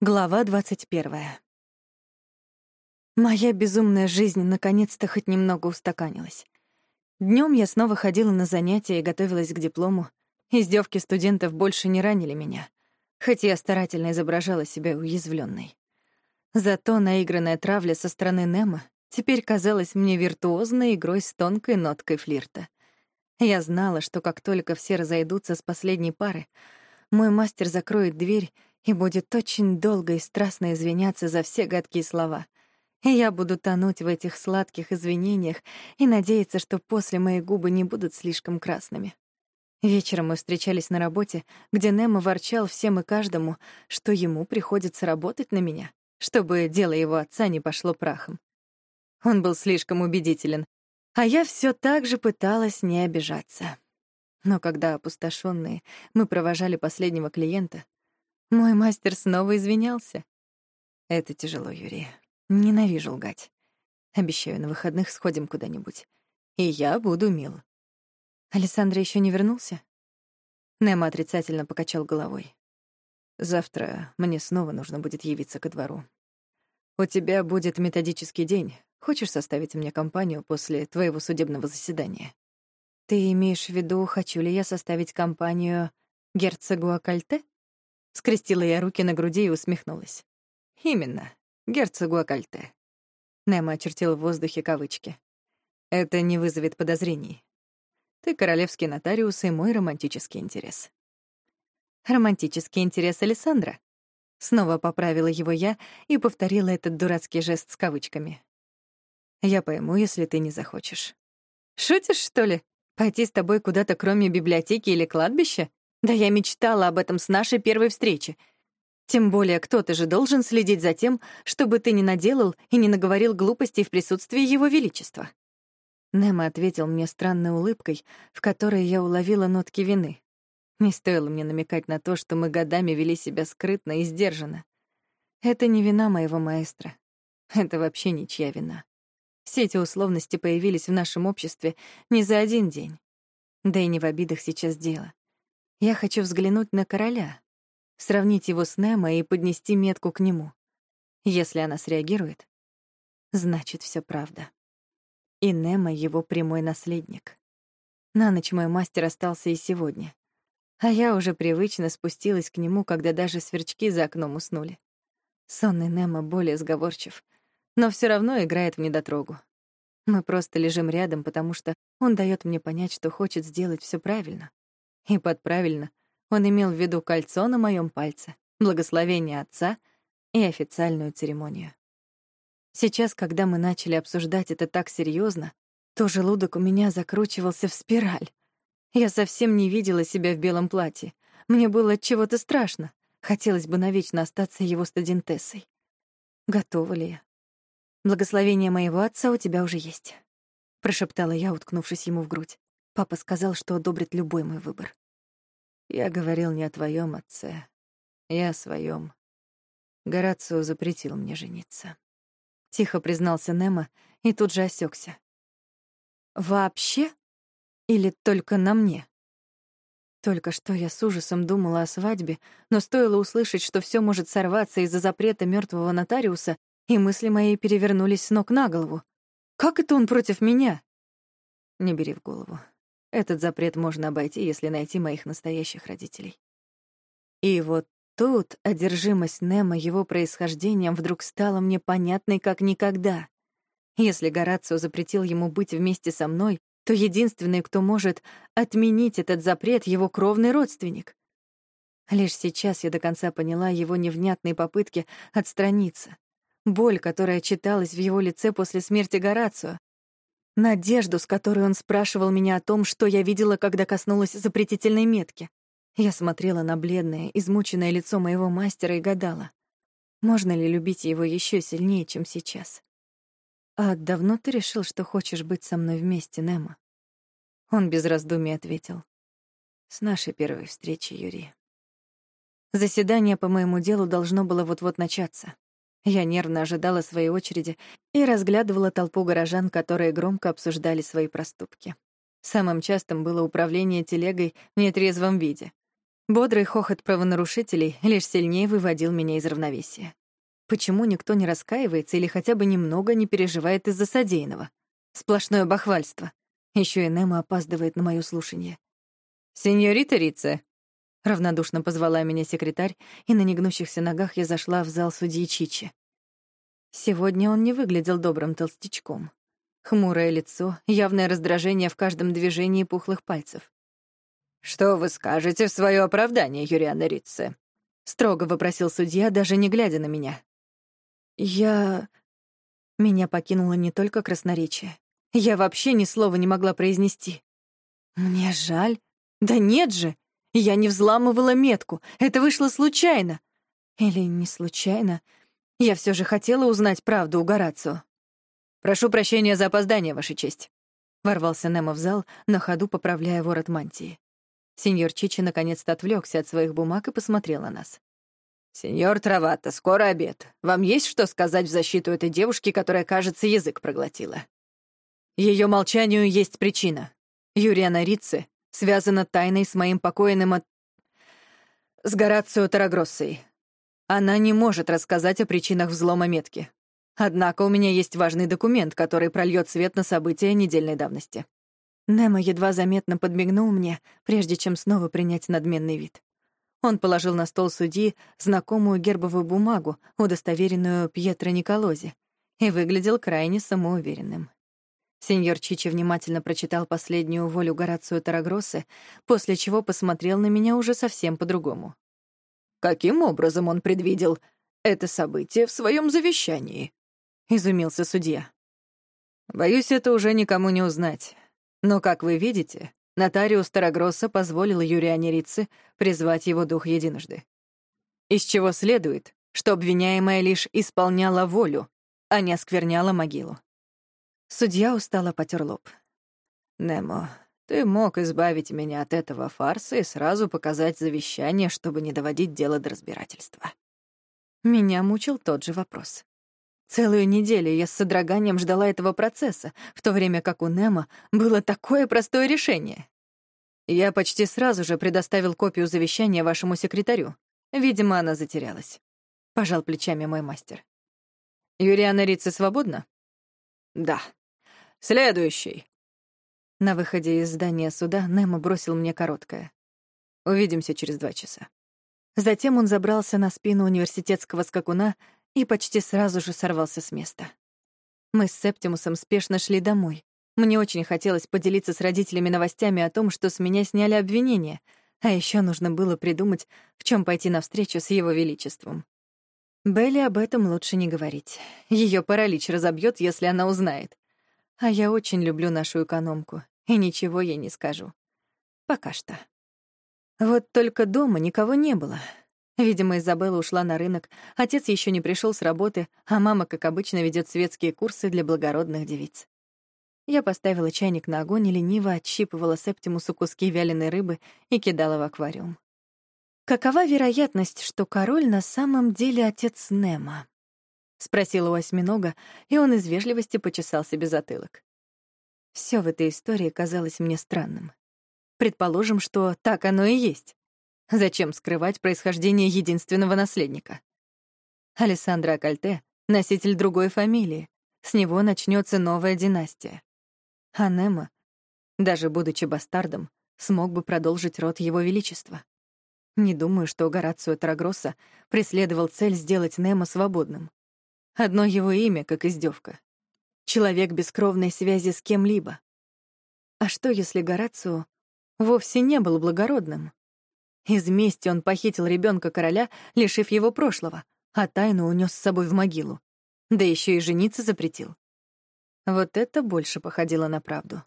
Глава 21. Моя безумная жизнь наконец-то хоть немного устаканилась. Днем я снова ходила на занятия и готовилась к диплому. Издевки студентов больше не ранили меня, хоть я старательно изображала себя уязвленной. Зато наигранная травля со стороны Немо теперь казалась мне виртуозной игрой с тонкой ноткой флирта. Я знала, что как только все разойдутся с последней пары, мой мастер закроет дверь и будет очень долго и страстно извиняться за все гадкие слова. И я буду тонуть в этих сладких извинениях и надеяться, что после мои губы не будут слишком красными. Вечером мы встречались на работе, где Немо ворчал всем и каждому, что ему приходится работать на меня, чтобы дело его отца не пошло прахом. Он был слишком убедителен, а я все так же пыталась не обижаться. Но когда опустошенные мы провожали последнего клиента, мой мастер снова извинялся. Это тяжело, Юрий. Ненавижу лгать. Обещаю, на выходных сходим куда-нибудь. И я буду мил. Александра еще не вернулся? Немо отрицательно покачал головой. Завтра мне снова нужно будет явиться ко двору. У тебя будет методический день. Хочешь составить мне компанию после твоего судебного заседания? Ты имеешь в виду, хочу ли я составить компанию герцогу Акальте? Скрестила я руки на груди и усмехнулась. Именно, герцогу Акальте. Немо очертил в воздухе кавычки. Это не вызовет подозрений. Ты королевский нотариус и мой романтический интерес. Романтический интерес Александра. Снова поправила его я и повторила этот дурацкий жест с кавычками. Я пойму, если ты не захочешь. Шутишь, что ли? Пойти с тобой куда-то, кроме библиотеки или кладбища? Да я мечтала об этом с нашей первой встречи. Тем более кто-то же должен следить за тем, чтобы ты не наделал и не наговорил глупостей в присутствии Его Величества. Немо ответил мне странной улыбкой, в которой я уловила нотки вины. Не стоило мне намекать на то, что мы годами вели себя скрытно и сдержанно. Это не вина моего маэстро. Это вообще ничья вина. Все эти условности появились в нашем обществе не за один день. Да и не в обидах сейчас дело. Я хочу взглянуть на короля, сравнить его с Немо и поднести метку к нему. Если она среагирует, значит, все правда. И Немо — его прямой наследник. На ночь мой мастер остался и сегодня. А я уже привычно спустилась к нему, когда даже сверчки за окном уснули. Сонный Немо более сговорчив, но все равно играет в недотрогу. Мы просто лежим рядом, потому что он дает мне понять, что хочет сделать все правильно. И под правильно он имел в виду кольцо на моем пальце, благословение отца и официальную церемонию. Сейчас, когда мы начали обсуждать это так серьезно, то желудок у меня закручивался в спираль. Я совсем не видела себя в белом платье. Мне было от чего-то страшно. Хотелось бы навечно остаться его студентессой. Готова ли я? Благословение моего отца у тебя уже есть, прошептала я, уткнувшись ему в грудь. Папа сказал, что одобрит любой мой выбор. Я говорил не о твоем отце, я о своем. Горацио запретил мне жениться. Тихо признался Немо и тут же осекся. Вообще? Или только на мне? Только что я с ужасом думала о свадьбе, но стоило услышать, что все может сорваться из-за запрета мертвого нотариуса, и мысли мои перевернулись с ног на голову. Как это он против меня? Не бери в голову. Этот запрет можно обойти, если найти моих настоящих родителей. И вот тут одержимость Немо его происхождением вдруг стала мне понятной как никогда. Если Горацио запретил ему быть вместе со мной, то единственный, кто может отменить этот запрет, — его кровный родственник. Лишь сейчас я до конца поняла его невнятные попытки отстраниться. Боль, которая читалась в его лице после смерти Горацио, Надежду, с которой он спрашивал меня о том, что я видела, когда коснулась запретительной метки. Я смотрела на бледное, измученное лицо моего мастера и гадала, можно ли любить его еще сильнее, чем сейчас. «А давно ты решил, что хочешь быть со мной вместе, Немо?» Он без раздумий ответил. «С нашей первой встречи, Юрий». Заседание по моему делу должно было вот-вот начаться. Я нервно ожидала своей очереди и разглядывала толпу горожан, которые громко обсуждали свои проступки. Самым частым было управление телегой в нетрезвом виде. Бодрый хохот правонарушителей лишь сильнее выводил меня из равновесия. Почему никто не раскаивается или хотя бы немного не переживает из-за содеянного? Сплошное бахвальство. Еще и Немо опаздывает на моё слушание. «Сеньорита Рице!» — равнодушно позвала меня секретарь, и на негнущихся ногах я зашла в зал судьи Чичи. Сегодня он не выглядел добрым толстячком. Хмурое лицо, явное раздражение в каждом движении пухлых пальцев. «Что вы скажете в свое оправдание, Юриана Ритце?» — строго вопросил судья, даже не глядя на меня. «Я...» Меня покинуло не только красноречие. Я вообще ни слова не могла произнести. «Мне жаль. Да нет же! Я не взламывала метку. Это вышло случайно. Или не случайно. Я все же хотела узнать правду у Горацио. «Прошу прощения за опоздание, Ваша честь», — ворвался Немо в зал, на ходу поправляя ворот мантии. Сеньор Чичи наконец-то отвлекся от своих бумаг и посмотрел на нас. «Сеньор Травата, скоро обед. Вам есть что сказать в защиту этой девушки, которая, кажется, язык проглотила?» Ее молчанию есть причина. Юриана Рицци связана тайной с моим покойным от... с Горацио Тарагроссой. Она не может рассказать о причинах взлома метки. Однако у меня есть важный документ, который прольет свет на события недельной давности. Немо едва заметно подмигнул мне, прежде чем снова принять надменный вид. Он положил на стол судьи знакомую гербовую бумагу, удостоверенную Пьетро Николози, и выглядел крайне самоуверенным. Сеньор Чичи внимательно прочитал последнюю волю Горацио Тарагросы, после чего посмотрел на меня уже совсем по-другому. «Каким образом он предвидел это событие в своем завещании?» — изумился судья. «Боюсь, это уже никому не узнать. Но, как вы видите, нотариус Тарагросса позволил Юриане Рице призвать его дух единожды. Из чего следует, что обвиняемая лишь исполняла волю, а не оскверняла могилу. Судья устало потер лоб. «Немо, ты мог избавить меня от этого фарса и сразу показать завещание, чтобы не доводить дело до разбирательства». Меня мучил тот же вопрос. Целую неделю я с содроганием ждала этого процесса, в то время как у Немо было такое простое решение. Я почти сразу же предоставил копию завещания вашему секретарю. Видимо, она затерялась. Пожал плечами мой мастер. Юриана Рица свободна? Да. Следующий. На выходе из здания суда Немо бросил мне короткое. Увидимся через два часа. Затем он забрался на спину университетского скакуна и почти сразу же сорвался с места. Мы с Септимусом спешно шли домой. Мне очень хотелось поделиться с родителями новостями о том, что с меня сняли обвинения, а еще нужно было придумать, в чем пойти навстречу с его величеством. Белли об этом лучше не говорить. Ее паралич разобьет, если она узнает. А я очень люблю нашу экономку, и ничего ей не скажу. Пока что. Вот только дома никого не было. Видимо, Изабелла ушла на рынок, отец еще не пришел с работы, а мама, как обычно, ведет светские курсы для благородных девиц. Я поставила чайник на огонь и лениво отщипывала Септимусу куски вяленой рыбы и кидала в аквариум. «Какова вероятность, что король на самом деле отец Немо?» — спросила у осьминога, и он из вежливости почесал себе затылок. Все в этой истории казалось мне странным. Предположим, что так оно и есть. Зачем скрывать происхождение единственного наследника? Алессандро Акальте — носитель другой фамилии. С него начнется новая династия. А Немо, даже будучи бастардом, смог бы продолжить род его величества. Не думаю, что Горацио Тарагросса преследовал цель сделать Немо свободным. Одно его имя, как издевка. Человек без кровной связи с кем-либо. А что, если Горацио вовсе не был благородным? Из мести он похитил ребенка короля, лишив его прошлого, а тайну унес с собой в могилу. Да еще и жениться запретил. Вот это больше походило на правду.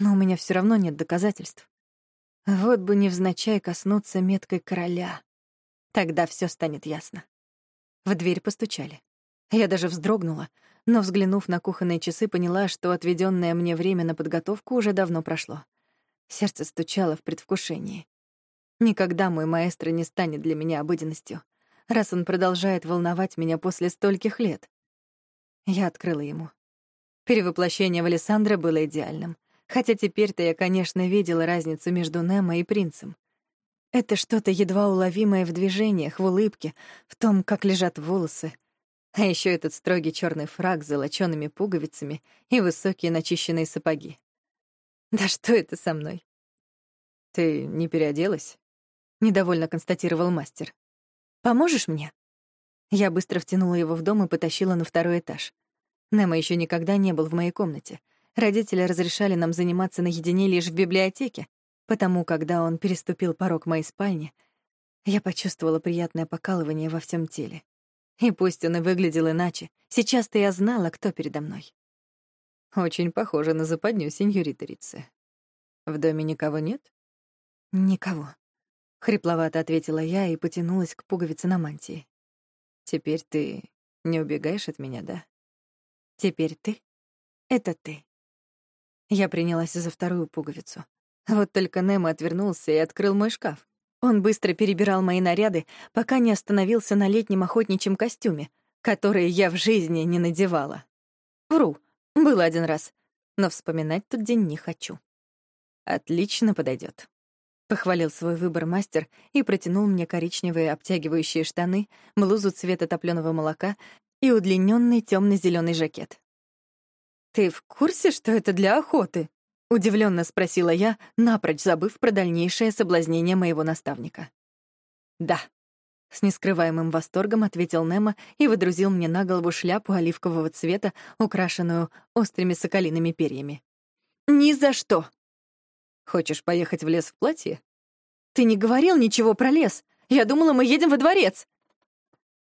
Но у меня все равно нет доказательств. Вот бы невзначай коснуться меткой короля. Тогда все станет ясно. В дверь постучали. Я даже вздрогнула, но, взглянув на кухонные часы, поняла, что отведенное мне время на подготовку уже давно прошло. Сердце стучало в предвкушении. Никогда мой маэстро не станет для меня обыденностью, раз он продолжает волновать меня после стольких лет. Я открыла ему. Перевоплощение в Александра было идеальным, хотя теперь-то я, конечно, видела разницу между Немо и принцем. Это что-то едва уловимое в движениях, в улыбке, в том, как лежат волосы. А еще этот строгий черный фраг с золочёными пуговицами и высокие начищенные сапоги. Да что это со мной? Ты не переоделась? Недовольно констатировал мастер. Поможешь мне? Я быстро втянула его в дом и потащила на второй этаж. Немо еще никогда не был в моей комнате. Родители разрешали нам заниматься наедине лишь в библиотеке, потому когда он переступил порог моей спальни, я почувствовала приятное покалывание во всем теле. И пусть он и выглядел иначе, сейчас-то я знала, кто передо мной. Очень похоже на западню, сеньорита Рице. В доме никого нет? Никого. Хрипловато ответила я и потянулась к пуговице на мантии. Теперь ты не убегаешь от меня, да? Теперь ты — это ты. Я принялась за вторую пуговицу. Вот только Немо отвернулся и открыл мой шкаф. Он быстро перебирал мои наряды, пока не остановился на летнем охотничьем костюме, который я в жизни не надевала. Вру, было один раз, но вспоминать тот день не хочу. Отлично подойдет. Похвалил свой выбор мастер и протянул мне коричневые обтягивающие штаны, блузу цвета топленого молока и удлиненный темно зеленый жакет. «Ты в курсе, что это для охоты?» — удивленно спросила я, напрочь забыв про дальнейшее соблазнение моего наставника. «Да», — с нескрываемым восторгом ответил Немо и выдрузил мне на голову шляпу оливкового цвета, украшенную острыми соколиными перьями. «Ни за что!» «Хочешь поехать в лес в платье?» «Ты не говорил ничего про лес. Я думала, мы едем во дворец».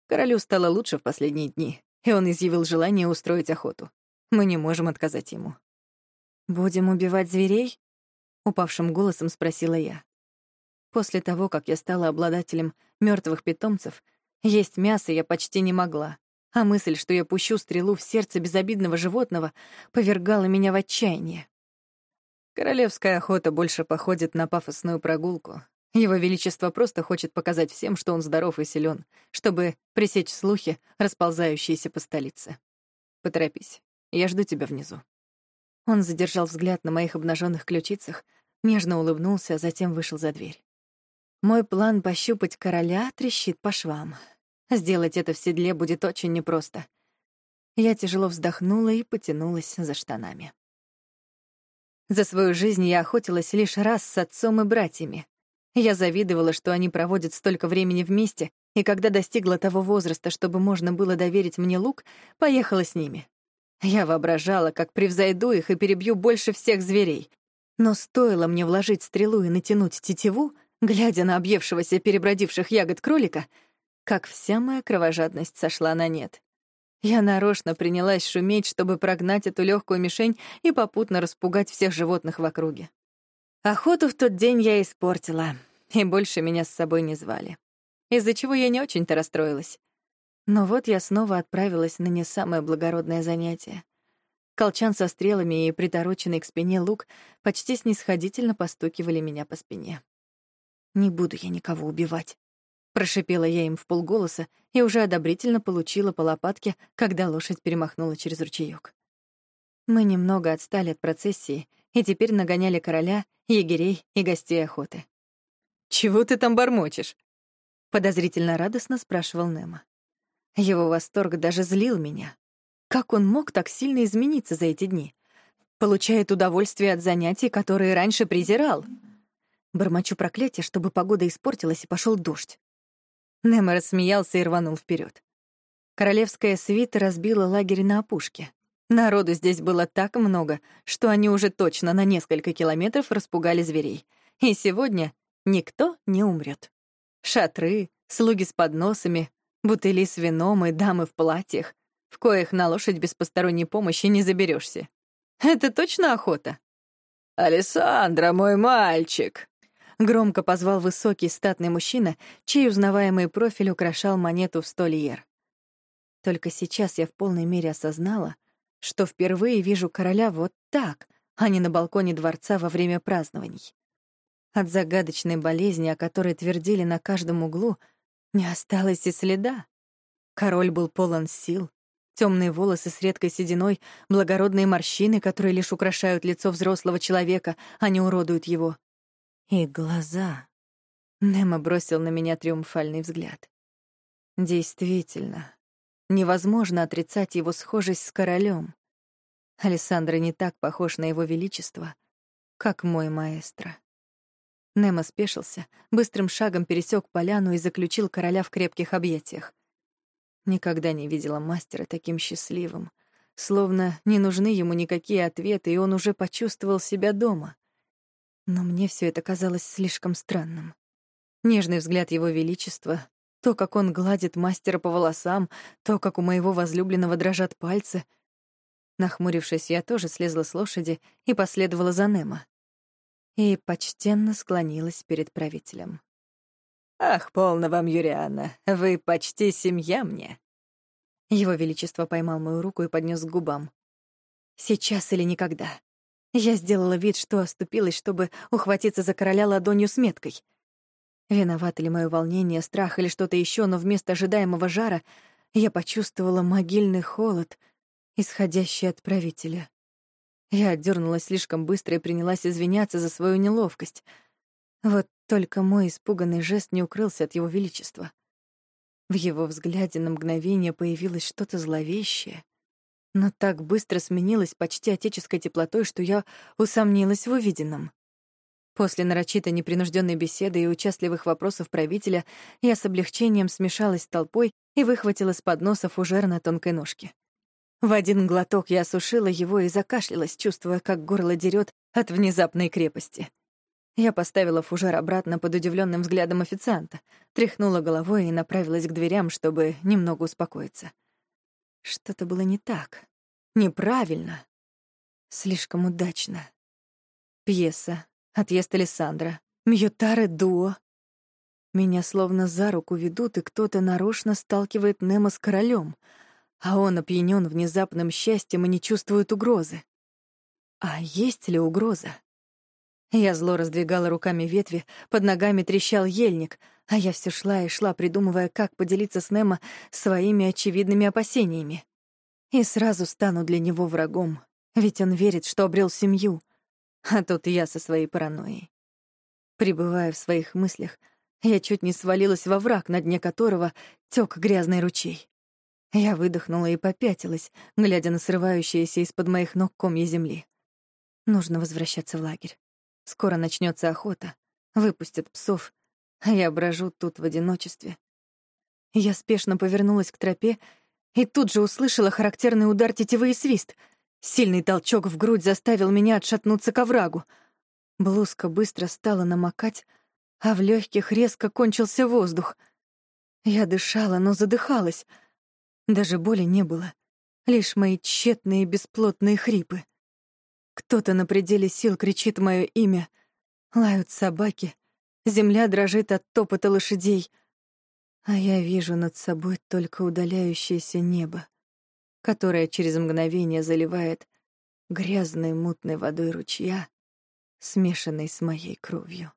Королю стало лучше в последние дни, и он изъявил желание устроить охоту. Мы не можем отказать ему. «Будем убивать зверей?» — упавшим голосом спросила я. После того, как я стала обладателем мертвых питомцев, есть мясо я почти не могла, а мысль, что я пущу стрелу в сердце безобидного животного, повергала меня в отчаяние. Королевская охота больше походит на пафосную прогулку. Его Величество просто хочет показать всем, что он здоров и силен, чтобы пресечь слухи, расползающиеся по столице. Поторопись, я жду тебя внизу. Он задержал взгляд на моих обнаженных ключицах, нежно улыбнулся, а затем вышел за дверь. Мой план пощупать короля трещит по швам. Сделать это в седле будет очень непросто. Я тяжело вздохнула и потянулась за штанами. За свою жизнь я охотилась лишь раз с отцом и братьями. Я завидовала, что они проводят столько времени вместе, и когда достигла того возраста, чтобы можно было доверить мне лук, поехала с ними. Я воображала, как превзойду их и перебью больше всех зверей. Но стоило мне вложить стрелу и натянуть тетиву, глядя на объевшегося перебродивших ягод кролика, как вся моя кровожадность сошла на нет. Я нарочно принялась шуметь, чтобы прогнать эту легкую мишень и попутно распугать всех животных в округе. Охоту в тот день я испортила, и больше меня с собой не звали. Из-за чего я не очень-то расстроилась. Но вот я снова отправилась на не самое благородное занятие. Колчан со стрелами и притороченный к спине лук почти снисходительно постукивали меня по спине. «Не буду я никого убивать», — прошипела я им в полголоса и уже одобрительно получила по лопатке, когда лошадь перемахнула через ручеёк. Мы немного отстали от процессии и теперь нагоняли короля, егерей и гостей охоты. «Чего ты там бормочешь?» — подозрительно радостно спрашивал Немо. Его восторг даже злил меня. Как он мог так сильно измениться за эти дни? Получает удовольствие от занятий, которые раньше презирал. Бормочу проклятие, чтобы погода испортилась и пошел дождь. Немо рассмеялся и рванул вперед. Королевская свита разбила лагерь на опушке. Народу здесь было так много, что они уже точно на несколько километров распугали зверей. И сегодня никто не умрет. Шатры, слуги с подносами, Бутыли с вином и дамы в платьях, в коих на лошадь без посторонней помощи не заберешься. Это точно охота? «Алессандра, мой мальчик!» Громко позвал высокий статный мужчина, чей узнаваемый профиль украшал монету в сто лиер. Только сейчас я в полной мере осознала, что впервые вижу короля вот так, а не на балконе дворца во время празднований. От загадочной болезни, о которой твердили на каждом углу, не осталось и следа. Король был полон сил. Темные волосы с редкой сединой, благородные морщины, которые лишь украшают лицо взрослого человека, а не уродуют его. И глаза. Немо бросил на меня триумфальный взгляд. Действительно, невозможно отрицать его схожесть с королем. Александр не так похож на его величество, как мой маэстро. Немо спешился, быстрым шагом пересек поляну и заключил короля в крепких объятиях. Никогда не видела мастера таким счастливым, словно не нужны ему никакие ответы, и он уже почувствовал себя дома. Но мне все это казалось слишком странным. Нежный взгляд его величества, то, как он гладит мастера по волосам, то, как у моего возлюбленного дрожат пальцы. Нахмурившись, я тоже слезла с лошади и последовала за Немо. И почтенно склонилась перед правителем. «Ах, полно вам, Юриана, вы почти семья мне». Его Величество поймал мою руку и поднес к губам. «Сейчас или никогда». Я сделала вид, что оступилась, чтобы ухватиться за короля ладонью с меткой. Виновато ли мое волнение, страх или что-то еще, но вместо ожидаемого жара я почувствовала могильный холод, исходящий от правителя. Я отдернулась слишком быстро и принялась извиняться за свою неловкость. Вот только мой испуганный жест не укрылся от его величества. В его взгляде на мгновение появилось что-то зловещее, но так быстро сменилось почти отеческой теплотой, что я усомнилась в увиденном. После нарочито непринужденной беседы и участливых вопросов правителя я с облегчением смешалась с толпой и выхватила с подноса фужер на тонкой ножке. В один глоток я осушила его и закашлялась, чувствуя, как горло дерет от внезапной крепости. Я поставила фужер обратно под удивленным взглядом официанта, тряхнула головой и направилась к дверям, чтобы немного успокоиться. Что-то было не так, неправильно, слишком удачно. Пьеса, отъезд Александра, Мьютары дуо. Меня словно за руку ведут, и кто-то нарочно сталкивает Немо с королем, а он опьянен внезапным счастьем и не чувствует угрозы. А есть ли угроза? Я зло раздвигала руками ветви, под ногами трещал ельник, а я все шла и шла, придумывая, как поделиться с Немо своими очевидными опасениями. И сразу стану для него врагом, ведь он верит, что обрел семью, а тут я со своей паранойей. Прибывая в своих мыслях, я чуть не свалилась во враг, на дне которого тёк грязный ручей. Я выдохнула и попятилась, глядя на срывающиеся из-под моих ног комья земли. Нужно возвращаться в лагерь. Скоро начнется охота, выпустят псов, а я брожу тут в одиночестве. Я спешно повернулась к тропе и тут же услышала характерный удар тетивы и свист. Сильный толчок в грудь заставил меня отшатнуться к оврагу. Блузка быстро стала намокать, а в легких резко кончился воздух. Я дышала, но задыхалась. Даже боли не было, лишь мои тщетные бесплотные хрипы. Кто-то на пределе сил кричит мое имя. Лают собаки. Земля дрожит от топота лошадей. А я вижу над собой только удаляющееся небо, которое через мгновение заливает грязной мутной водой ручья, смешанной с моей кровью.